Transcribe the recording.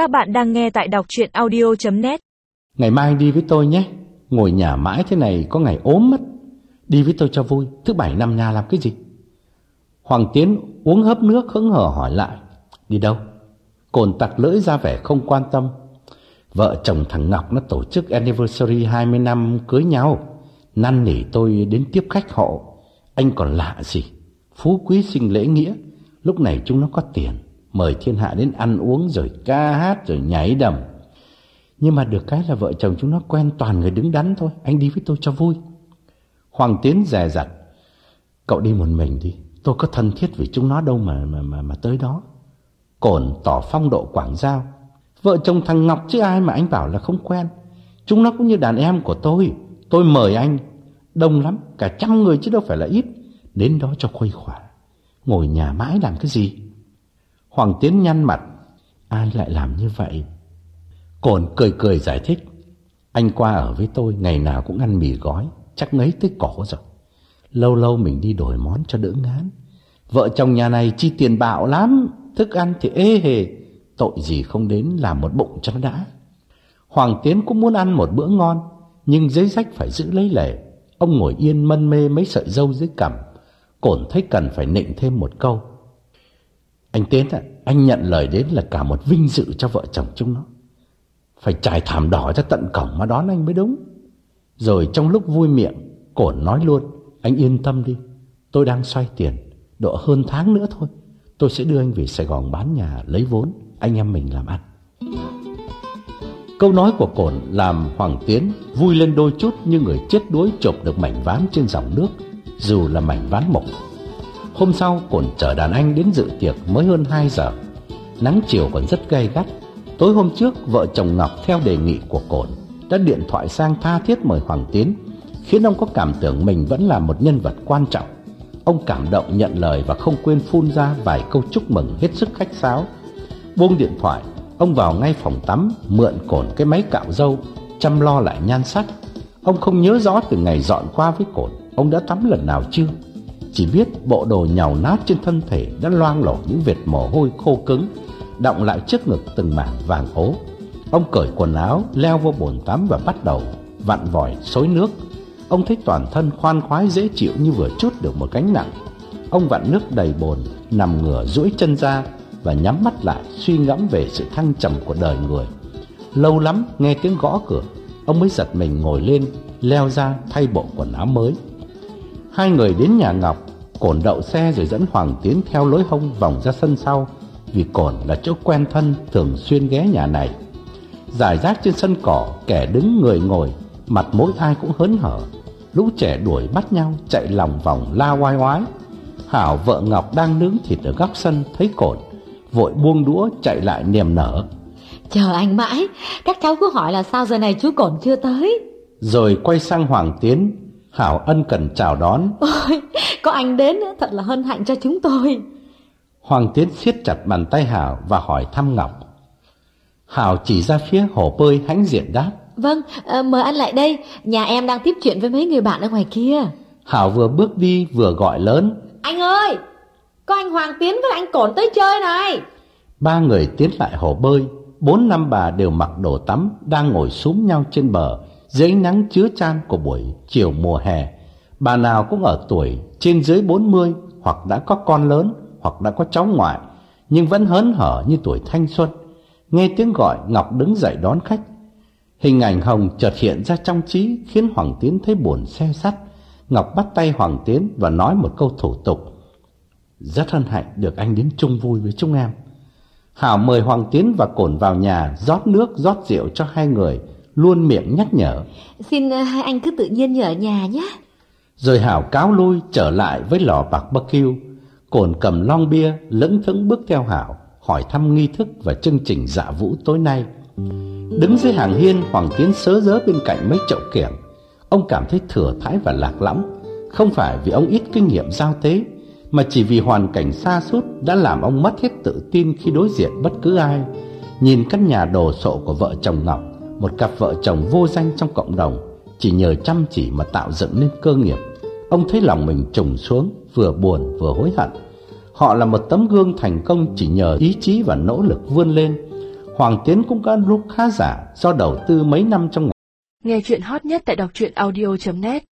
Các bạn đang nghe tại đọc chuyện audio.net Ngày mai đi với tôi nhé. Ngồi nhà mãi thế này có ngày ốm mất. Đi với tôi cho vui. Thứ bảy năm nhà làm cái gì? Hoàng Tiến uống hớp nước hững hờ hỏi lại. Đi đâu? Cồn tặc lưỡi ra vẻ không quan tâm. Vợ chồng thằng Ngọc nó tổ chức anniversary 20 năm cưới nhau. Năn nỉ tôi đến tiếp khách họ. Anh còn lạ gì? Phú quý sinh lễ nghĩa. Lúc này chúng nó có tiền. Mời thiên hạ đến ăn uống rồi ca hát rồi nhảy đầm. Nhưng mà được cái là vợ chồng chúng nó quen toàn người đứng đắn thôi Anh đi với tôi cho vui. Hoàng Tiến dè dặt Cậu đi một mình đi Tôi có thân thiết với chúng nó đâu mà mà mà, mà tới đó. Cổn tỏ phong độ quảng giao Vợ chồng thằng Ngọc chứ ai mà anh bảo là không quen. Chúng nó cũng như đàn em của tôi Tôi mời anh. Đông lắm, cả trăm người chứ đâu phải là ít. Đến đó cho khuây khỏa Ngồi nhà mãi làm cái gì? Hoàng Tiến nhăn mặt. Ai lại làm như vậy? Cồn cười cười giải thích. Anh qua ở với tôi, Ngày nào cũng ăn mì gói, Chắc ngấy tới cổ rồi. Lâu lâu mình đi đổi món cho đỡ ngán. Vợ chồng nhà này chi tiền bạo lắm, Thức ăn thì ê hề. Tội gì không đến làm một bụng cho nó đã. Hoàng Tiến cũng muốn ăn một bữa ngon, Nhưng giấy rách phải giữ lấy lề Ông ngồi yên mân mê mấy sợi dâu dưới cằm. Cổn thấy cần phải nịnh thêm một câu. Anh Tiến ạ Anh nhận lời đến là cả một vinh dự cho vợ chồng chúng nó. Phải trải thảm đỏ cho tận cổng mà đón anh mới đúng. Rồi trong lúc vui miệng Cổn nói luôn Anh yên tâm đi Tôi đang xoay tiền Độ hơn tháng nữa thôi Tôi sẽ đưa anh về Sài Gòn bán nhà lấy vốn Anh em mình làm ăn. Câu nói của Cổn làm Hoàng Tiến vui lên đôi chút như người chết đuối chộp được mảnh ván trên dòng nước, dù là mảnh ván mộc. Hôm sau Cổn chở đàn anh đến dự tiệc mới hơn 2 giờ. Nắng chiều còn rất gay gắt. Tối hôm trước, vợ chồng Ngọc theo đề nghị của Cổn đã điện thoại sang tha thiết mời Hoàng Tiến, khiến ông có cảm tưởng mình vẫn là một nhân vật quan trọng. Ông cảm động nhận lời và không quên phun ra vài câu chúc mừng hết sức khách sáo. Buông điện thoại, Ông vào ngay phòng tắm Mượn cổn cái máy cạo râu Chăm lo lại nhan sắc Ông không nhớ rõ từ ngày dọn qua với cổn Ông đã tắm lần nào chưa chỉ biết bộ đồ nhàu nát trên thân thể Đã loang lổ những vệt mồ hôi khô cứng Động lại trước ngực từng mảng vàng ố Ông cởi quần áo Leo vô bồn tắm và bắt đầu Vặn vòi xối nước Ông thấy toàn thân khoan khoái dễ chịu Như vừa chút được một gánh nặng Ông vặn nước đầy bồn Nằm ngửa duỗi chân ra và nhắm mắt lại suy ngẫm về sự thăng trầm của đời người. Lâu lắm nghe tiếng gõ cửa, ông mới giật mình ngồi lên, leo ra thay bộ quần áo mới. Hai người đến nhà Ngọc, Cổn đậu xe rồi dẫn Hoàng Tiến theo lối hông vòng ra sân sau, vì Cổn là chỗ quen thân thường xuyên ghé nhà này. Giải rác trên sân cỏ, kẻ đứng người ngồi, mặt mỗi ai cũng hớn hở. Lũ trẻ đuổi bắt nhau, chạy lòng vòng la oai oái. Hảo vợ Ngọc đang nướng thịt ở góc sân thấy Cổn vội buông đũa chạy lại niềm nở. Chờ anh mãi, các cháu cứ hỏi là sao giờ này chú còn chưa tới. Rồi quay sang Hoàng Tiến, Hảo ân cần chào đón. Ôi, có anh đến thật là hân hạnh cho chúng tôi. Hoàng Tiến siết chặt bàn tay Hảo và hỏi thăm Ngọc. Hảo chỉ ra phía hồ bơi hãnh diện đáp. Vâng, à, mời anh lại đây, nhà em đang tiếp chuyện với mấy người bạn ở ngoài kia. Hảo vừa bước đi vừa gọi lớn. Anh ơi, có anh Hoàng Tiến với anh Cổn tới chơi này Ba người tiến lại hồ bơi Bốn năm bà đều mặc đồ tắm Đang ngồi súm nhau trên bờ dưới nắng chứa chan của buổi chiều mùa hè. Bà nào cũng ở tuổi Trên dưới bốn mươi Hoặc đã có con lớn Hoặc đã có cháu ngoại Nhưng vẫn hớn hở như tuổi thanh xuân. Nghe tiếng gọi Ngọc đứng dậy đón khách. Hình ảnh Hồng chợt hiện ra trong trí Khiến Hoàng Tiến thấy buồn xe sắt. Ngọc bắt tay Hoàng Tiến và nói một câu thủ tục. Rất hân hạnh được anh đến chung vui với chúng em. Hảo mời Hoàng Tiến và Cổn vào nhà rót nước rót rượu cho hai người, luôn miệng nhắc nhở. Xin uh, hai anh cứ tự nhiên nhờ nhà nhé. Rồi Hảo cáo lui trở lại với lò bạc barbecue. Cổn cầm lon bia lững thững bước theo Hảo, hỏi thăm nghi thức và chương trình dạ vũ tối nay. Đứng dưới hàng hiên, Hoàng Tiến sớ dớ bên cạnh mấy chậu kiểng. Ông cảm thấy thừa thãi và lạc lõng, không phải vì ông ít kinh nghiệm giao tế, mà chỉ vì hoàn cảnh xa sút đã làm ông mất hết tự tin khi đối diện bất cứ ai. Nhìn căn nhà đồ sộ của vợ chồng Ngọc, một cặp vợ chồng vô danh trong cộng đồng, chỉ nhờ chăm chỉ mà tạo dựng nên cơ nghiệp. Ông thấy lòng mình trùng xuống, vừa buồn vừa hối hận. Họ là một tấm gương thành công chỉ nhờ ý chí và nỗ lực vươn lên. Hoàng Tiến cũng có lúc khá giả do đầu tư mấy năm trong nghề. Nghe chuyện hot nhất tại đọc truyện audio.net